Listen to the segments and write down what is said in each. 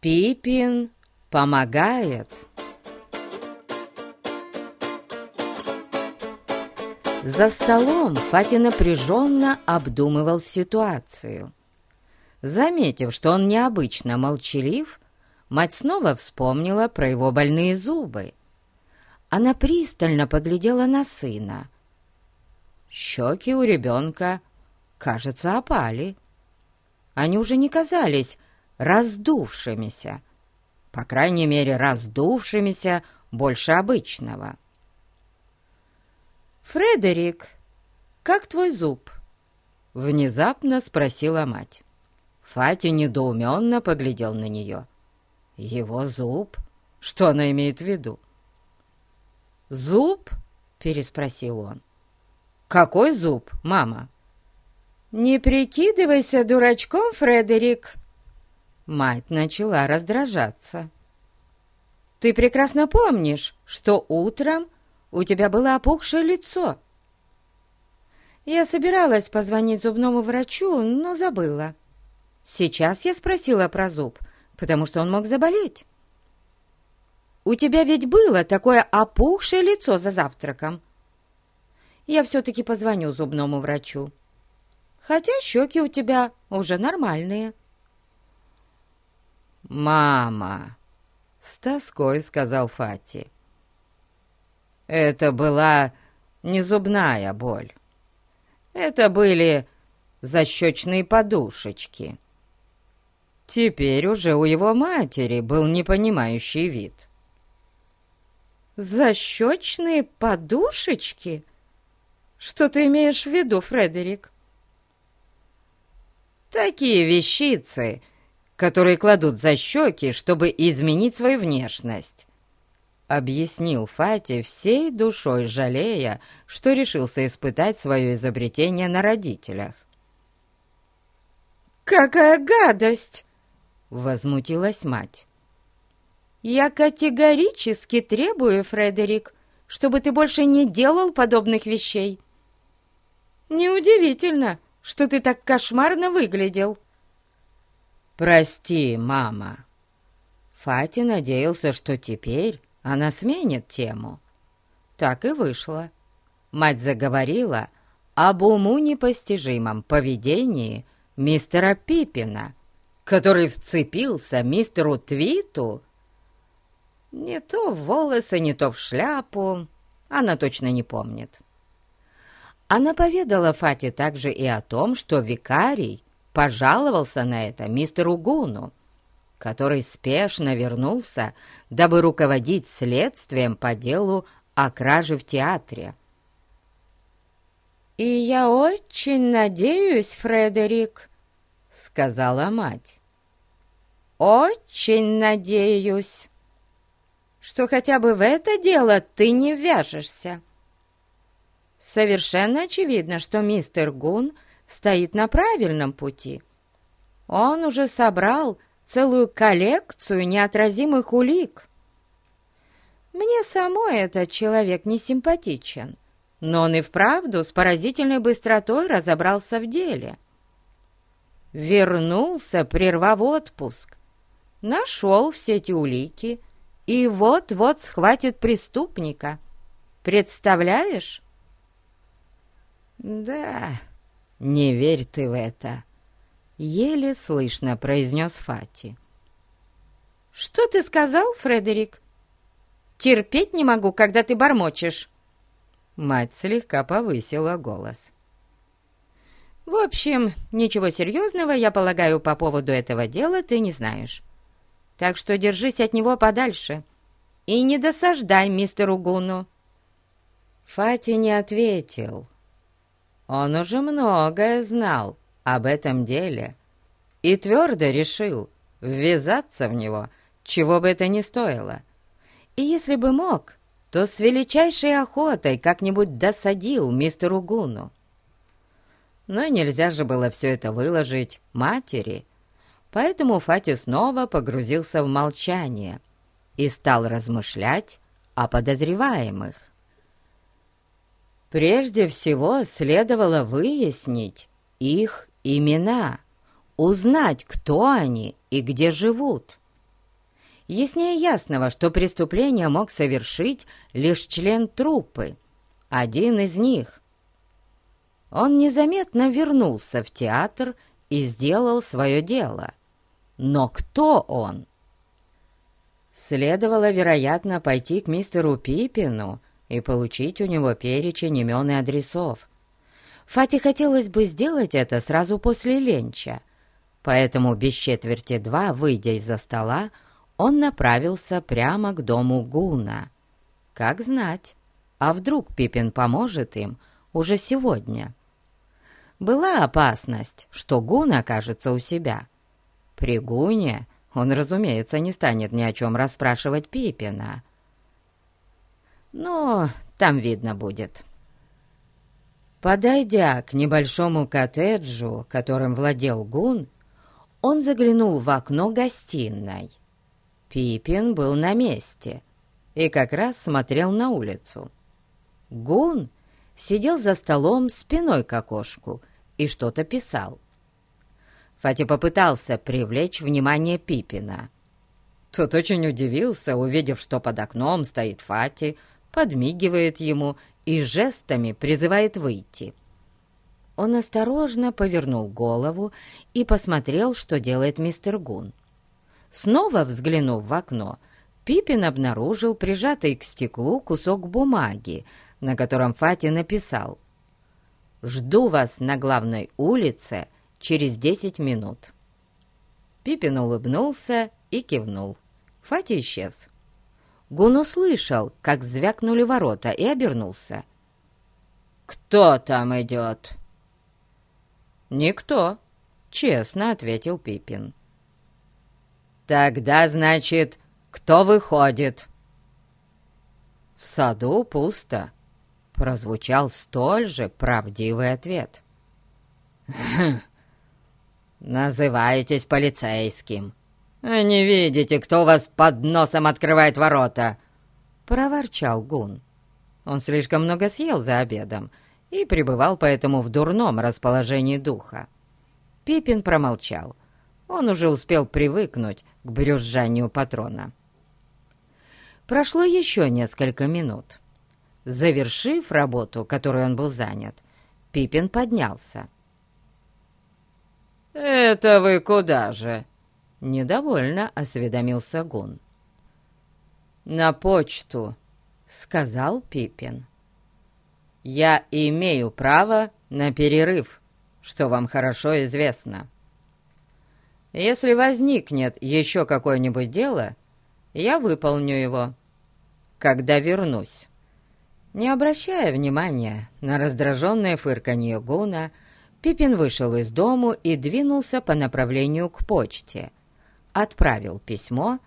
Пипин помогает. За столом Фати напряженно обдумывал ситуацию. Заметив, что он необычно молчалив, мать снова вспомнила про его больные зубы. Она пристально поглядела на сына. Щеки у ребенка, кажется, опали. Они уже не казались раздувшимися, по крайней мере, раздувшимися больше обычного. «Фредерик, как твой зуб?» — внезапно спросила мать. Фати недоуменно поглядел на нее. «Его зуб? Что она имеет в виду?» «Зуб?» — переспросил он. «Какой зуб, мама?» «Не прикидывайся дурачком, Фредерик!» Мать начала раздражаться. «Ты прекрасно помнишь, что утром у тебя было опухшее лицо. Я собиралась позвонить зубному врачу, но забыла. Сейчас я спросила про зуб, потому что он мог заболеть. У тебя ведь было такое опухшее лицо за завтраком. Я все-таки позвоню зубному врачу. Хотя щеки у тебя уже нормальные. «Мама!» — с тоской сказал Фати. Это была не зубная боль. Это были защечные подушечки. Теперь уже у его матери был непонимающий вид. «Защечные подушечки? Что ты имеешь в виду, Фредерик?» «Такие вещицы, которые кладут за щеки, чтобы изменить свою внешность объяснил Фати всей душой жалея, что решился испытать свое изобретение на родителях. «Какая гадость!» — возмутилась мать. «Я категорически требую, Фредерик, чтобы ты больше не делал подобных вещей. Неудивительно, что ты так кошмарно выглядел». «Прости, мама». Фати надеялся, что теперь она сменит тему. Так и вышло. Мать заговорила об уму непостижимом поведении мистера Пиппина, который вцепился мистеру Твиту не то в волосы, не то в шляпу, она точно не помнит. Она поведала Фате также и о том, что викарий пожаловался на это мистеру Гуну, который спешно вернулся, дабы руководить следствием по делу о краже в театре. «И я очень надеюсь, Фредерик», — сказала мать, — «очень надеюсь, что хотя бы в это дело ты не вяжешься. Совершенно очевидно, что мистер Гун стоит на правильном пути. Он уже собрал целую коллекцию неотразимых улик. Мне самой этот человек не симпатичен, но он и вправду с поразительной быстротой разобрался в деле. Вернулся, прервав отпуск, нашел все эти улики и вот-вот схватит преступника. Представляешь? Да, не верь ты в это, Еле слышно произнес Фати. «Что ты сказал, Фредерик? Терпеть не могу, когда ты бормочешь!» Мать слегка повысила голос. «В общем, ничего серьезного, я полагаю, по поводу этого дела ты не знаешь. Так что держись от него подальше и не досаждай мистеру Гуну». Фати не ответил. Он уже многое знал об этом деле и твердо решил ввязаться в него, чего бы это ни стоило. И если бы мог, то с величайшей охотой как-нибудь досадил мистеру Гуну. Но нельзя же было все это выложить матери, поэтому Фати снова погрузился в молчание и стал размышлять о подозреваемых. Прежде всего следовало выяснить их имена, узнать, кто они и где живут. Яснее ясного, что преступление мог совершить лишь член труппы, один из них. Он незаметно вернулся в театр и сделал свое дело. Но кто он? Следовало, вероятно, пойти к мистеру Пипину и получить у него перечень имен и адресов. Фати хотелось бы сделать это сразу после ленча, поэтому без четверти два, выйдя из-за стола, он направился прямо к дому Гуна. Как знать, а вдруг Пипин поможет им уже сегодня? Была опасность, что Гун окажется у себя. При Гуне он, разумеется, не станет ни о чем расспрашивать Пипина. Но там видно будет. Подойдя к небольшому коттеджу, которым владел Гун, он заглянул в окно гостиной. Пипин был на месте и как раз смотрел на улицу. Гун сидел за столом спиной к окошку и что-то писал. Фати попытался привлечь внимание Пипина. Тот очень удивился, увидев, что под окном стоит Фати, подмигивает ему и жестами призывает выйти. Он осторожно повернул голову и посмотрел, что делает мистер Гун. Снова взглянув в окно, Пипин обнаружил прижатый к стеклу кусок бумаги, на котором Фати написал «Жду вас на главной улице через десять минут». Пипин улыбнулся и кивнул. Фати исчез. Гун услышал, как звякнули ворота, и обернулся. «Кто там идет?» «Никто», — честно ответил Пипин. «Тогда, значит, кто выходит?» «В саду пусто», — прозвучал столь же правдивый ответ. «Хм, «Называетесь полицейским. Не видите, кто вас под носом открывает ворота?» — проворчал Гун. Он слишком много съел за обедом и пребывал поэтому в дурном расположении духа. Пипин промолчал. Он уже успел привыкнуть к брюзжанию патрона. Прошло еще несколько минут. Завершив работу, которой он был занят, Пипин поднялся. «Это вы куда же?» — недовольно осведомился Гун. «На почту», — сказал Пипин. «Я имею право на перерыв, что вам хорошо известно». Если возникнет еще какое-нибудь дело, я выполню его, когда вернусь». Не обращая внимания на раздраженное фырканье Гуна, Пипин вышел из дому и двинулся по направлению к почте. Отправил письмо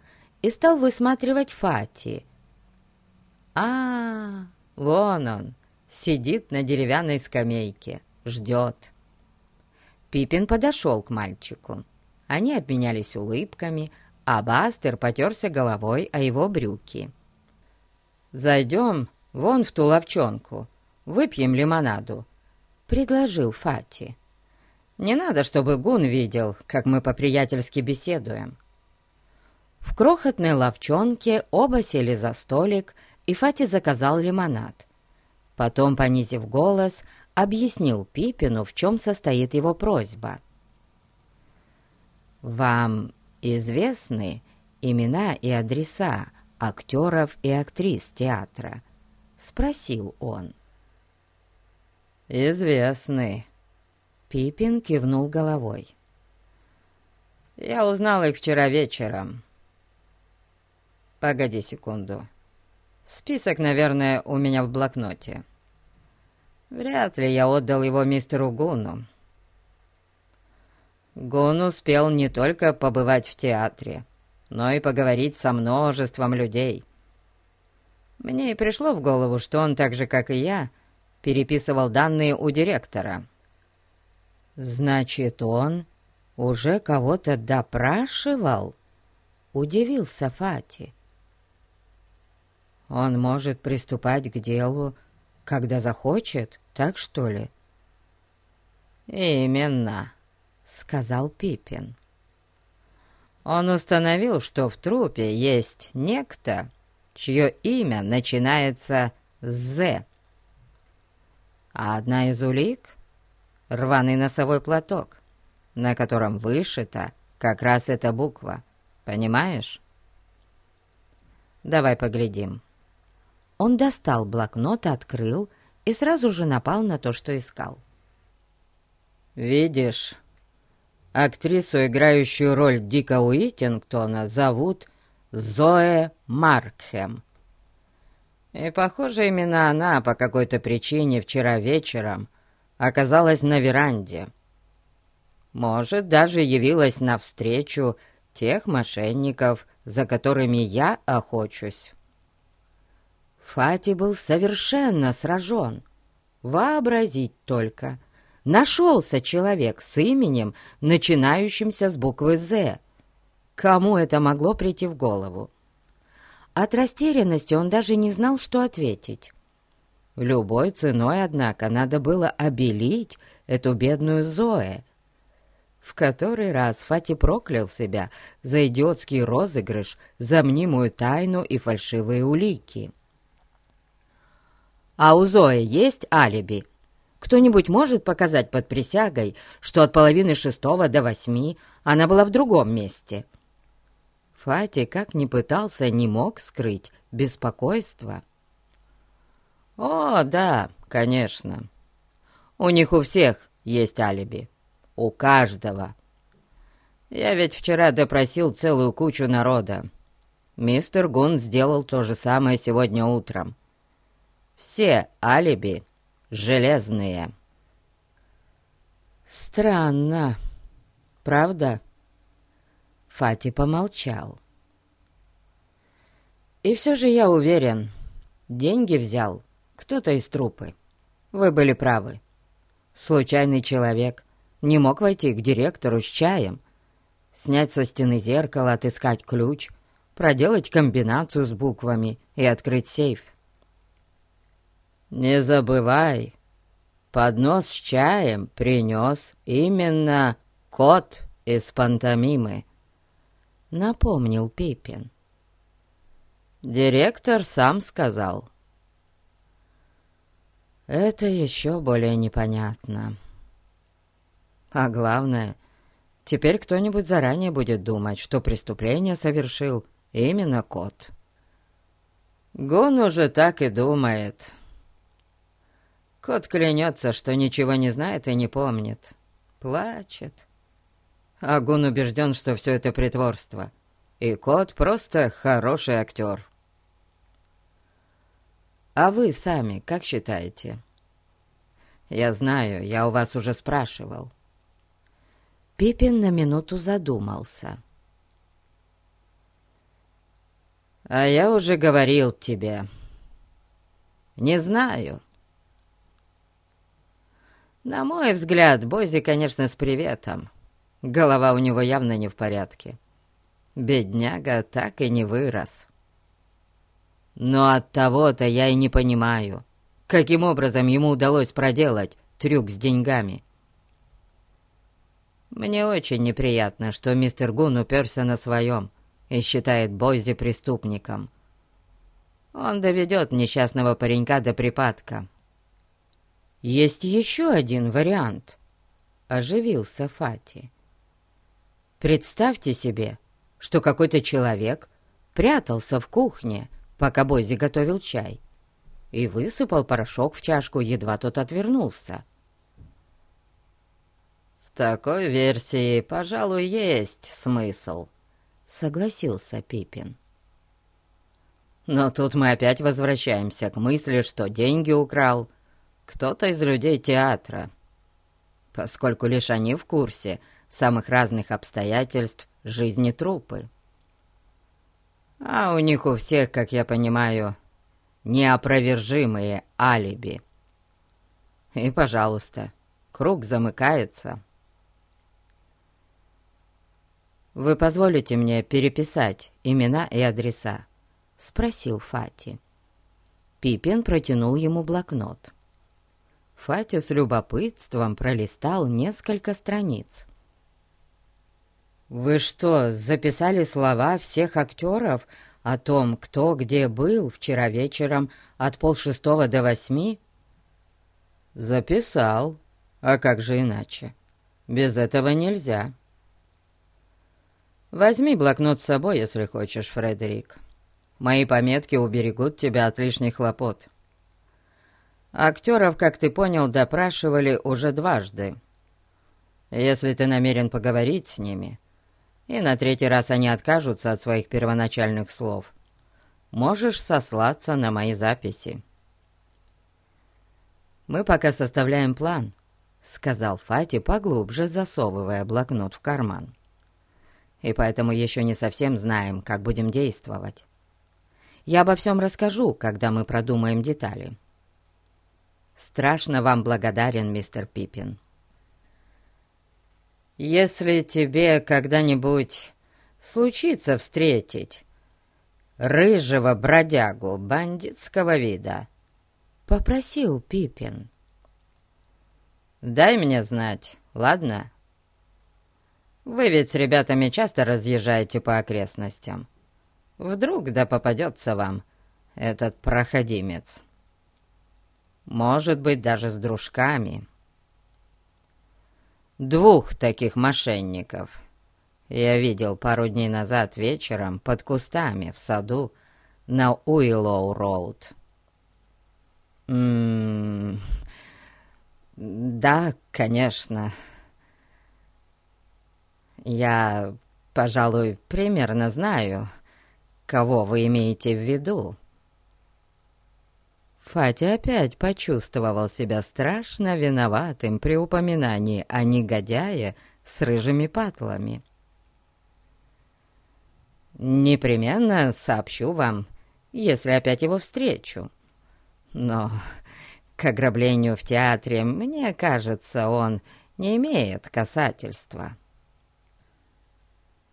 и стал высматривать Фати. а, вон он, сидит на деревянной скамейке, ждет. Пипин подошел к мальчику. Они обменялись улыбками, а Бастер потерся головой о его брюки. «Зайдем вон в ту ловчонку, выпьем лимонаду», — предложил Фати. «Не надо, чтобы Гун видел, как мы по-приятельски беседуем». В крохотной ловчонке оба сели за столик, и Фати заказал лимонад. Потом, понизив голос, объяснил Пипину, в чем состоит его просьба — «Вам известны имена и адреса актеров и актрис театра?» — спросил он. «Известны», — Пипин кивнул головой. «Я узнал их вчера вечером». «Погоди секунду. Список, наверное, у меня в блокноте. Вряд ли я отдал его мистеру Гуну. Гун успел не только побывать в театре, но и поговорить со множеством людей. Мне и пришло в голову, что он так же, как и я, переписывал данные у директора. «Значит, он уже кого-то допрашивал?» — удивился Фати. «Он может приступать к делу, когда захочет, так что ли?» «Именно», — сказал Пипин. Он установил, что в трупе есть некто, чье имя начинается с «З». А одна из улик — рваный носовой платок, на котором вышита как раз эта буква. Понимаешь? Давай поглядим. Он достал блокнот, открыл и сразу же напал на то, что искал. «Видишь, актрису, играющую роль Дика Уитингтона, зовут Зоэ Маркхэм. И, похоже, именно она по какой-то причине вчера вечером оказалась на веранде. Может, даже явилась навстречу тех мошенников, за которыми я охочусь. Фати был совершенно сражен. Вообразить только. Нашелся человек с именем, начинающимся с буквы «З». Кому это могло прийти в голову? От растерянности он даже не знал, что ответить. Любой ценой, однако, надо было обелить эту бедную Зоэ. В который раз Фати проклял себя за идиотский розыгрыш, за мнимую тайну и фальшивые улики. «А у Зои есть алиби? Кто-нибудь может показать под присягой, что от половины шестого до восьми она была в другом месте?» Фати, как ни пытался, не мог скрыть беспокойство. «О, да, конечно. У них у всех есть алиби. У каждого. Я ведь вчера допросил целую кучу народа. Мистер Гун сделал то же самое сегодня утром. Все алиби железные». «Странно, правда?» Фати помолчал. «И все же я уверен, деньги взял кто-то из трупы. Вы были правы. Случайный человек не мог войти к директору с чаем, снять со стены зеркало, отыскать ключ, проделать комбинацию с буквами и открыть сейф. «Не забывай, поднос с чаем принес именно кот из пантомимы», — напомнил Пипин. «Директор сам сказал». «Это еще более непонятно. А главное, теперь кто-нибудь заранее будет думать, что преступление совершил именно кот». Гон уже так и думает. Кот клянется, что ничего не знает и не помнит. Плачет. Агун убежден, что все это притворство, и кот просто хороший актер. А вы сами как считаете? Я знаю, я у вас уже спрашивал. Пипин на минуту задумался. А я уже говорил тебе. Не знаю. На мой взгляд, Бози, конечно, с приветом. Голова у него явно не в порядке. Бедняга так и не вырос. Но от того-то я и не понимаю, каким образом ему удалось проделать трюк с деньгами. Мне очень неприятно, что мистер Гун уперся на своем и считает Бойзи преступником. Он доведет несчастного паренька до припадка. Есть еще один вариант, — оживился Фати. Представьте себе, что какой-то человек прятался в кухне, пока Бойзи готовил чай, и высыпал порошок в чашку, едва тот отвернулся. «В такой версии, пожалуй, есть смысл», — согласился Пипин. «Но тут мы опять возвращаемся к мысли, что деньги украл кто-то из людей театра, поскольку лишь они в курсе — самых разных обстоятельств жизни трупы. А у них у всех, как я понимаю, неопровержимые алиби. И, пожалуйста, круг замыкается. «Вы позволите мне переписать имена и адреса?» — спросил Фати. Пипин протянул ему блокнот. Фати с любопытством пролистал несколько страниц. «Вы что, записали слова всех актеров о том, кто где был вчера вечером от полшестого до восьми?» «Записал. А как же иначе? Без этого нельзя». «Возьми блокнот с собой, если хочешь, Фредерик. Мои пометки уберегут тебя от лишних хлопот». Актеров, как ты понял, допрашивали уже дважды. Если ты намерен поговорить с ними, и на третий раз они откажутся от своих первоначальных слов, можешь сослаться на мои записи. «Мы пока составляем план», — сказал Фати, поглубже засовывая блокнот в карман. «И поэтому еще не совсем знаем, как будем действовать. Я обо всем расскажу, когда мы продумаем детали». Страшно вам благодарен, мистер Пиппин. Если тебе когда-нибудь случится встретить рыжего бродягу бандитского вида, попросил Пиппин. Дай мне знать, ладно? Вы ведь с ребятами часто разъезжаете по окрестностям. Вдруг да попадется вам этот проходимец» может быть, даже с дружками. Двух таких мошенников я видел пару дней назад вечером под кустами в саду на Уиллоу-Роуд. М-м, да, конечно. Я, пожалуй, примерно знаю, кого вы имеете в виду. Фати опять почувствовал себя страшно виноватым при упоминании о негодяе с рыжими патлами. «Непременно сообщу вам, если опять его встречу. Но к ограблению в театре, мне кажется, он не имеет касательства».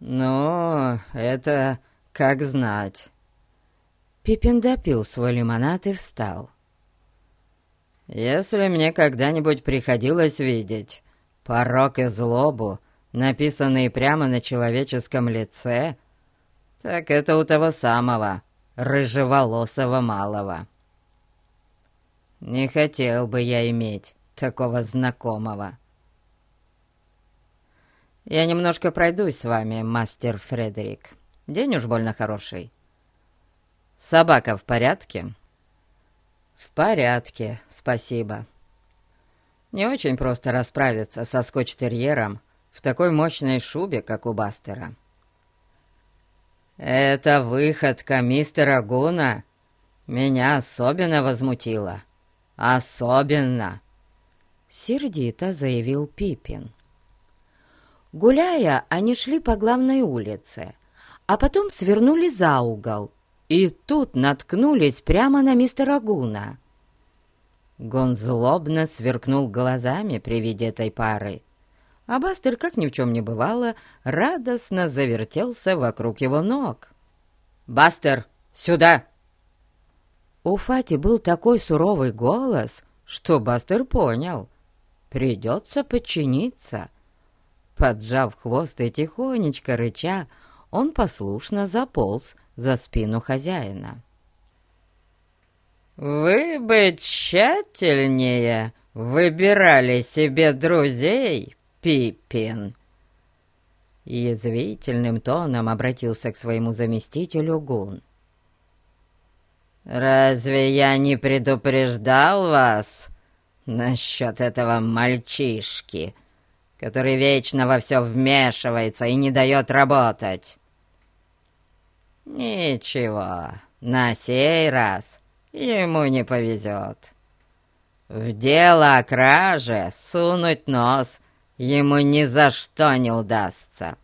«Ну, это как знать». Пиппин допил свой лимонад и встал. «Если мне когда-нибудь приходилось видеть порок и злобу, написанные прямо на человеческом лице, так это у того самого рыжеволосого малого. Не хотел бы я иметь такого знакомого. Я немножко пройдусь с вами, мастер Фредерик. День уж больно хороший. «Собака в порядке?» «В порядке, спасибо. Не очень просто расправиться со скотч-терьером в такой мощной шубе, как у Бастера». «Это выходка мистера Гуна меня особенно возмутила. Особенно!» Сердито заявил Пипин. Гуляя, они шли по главной улице, а потом свернули за угол и тут наткнулись прямо на мистера Гуна. Гон злобно сверкнул глазами при виде этой пары, а Бастер, как ни в чем не бывало, радостно завертелся вокруг его ног. «Бастер, сюда!» У Фати был такой суровый голос, что Бастер понял. Придется подчиниться. Поджав хвост и тихонечко рыча, он послушно заполз за спину хозяина. «Вы бы тщательнее выбирали себе друзей, Пиппин!» Язвительным тоном обратился к своему заместителю Гун. «Разве я не предупреждал вас насчет этого мальчишки, который вечно во все вмешивается и не дает работать?» «Ничего, на сей раз ему не повезет. В дело о краже сунуть нос ему ни за что не удастся.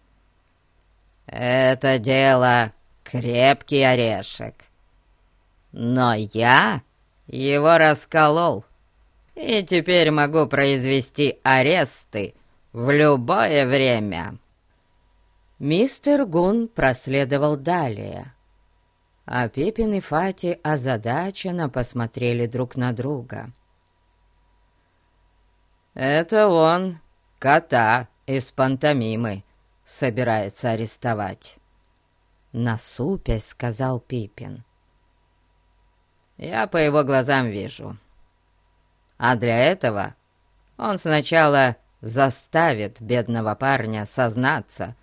Это дело крепкий орешек. Но я его расколол, и теперь могу произвести аресты в любое время». Мистер Гун проследовал далее, а Пепин и Фати озадаченно посмотрели друг на друга. «Это он, кота из пантомимы, собирается арестовать. Насупясь, сказал Пипин. Я по его глазам вижу. А для этого он сначала заставит бедного парня сознаться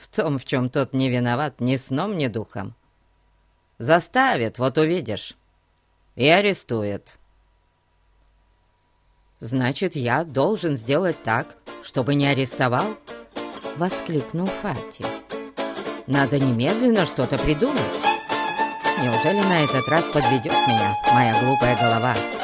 в том, в чем тот не виноват ни сном, ни духом. Заставит, вот увидишь, и арестует. «Значит, я должен сделать так, чтобы не арестовал?» — воскликнул Фати. «Надо немедленно что-то придумать. Неужели на этот раз подведет меня моя глупая голова?»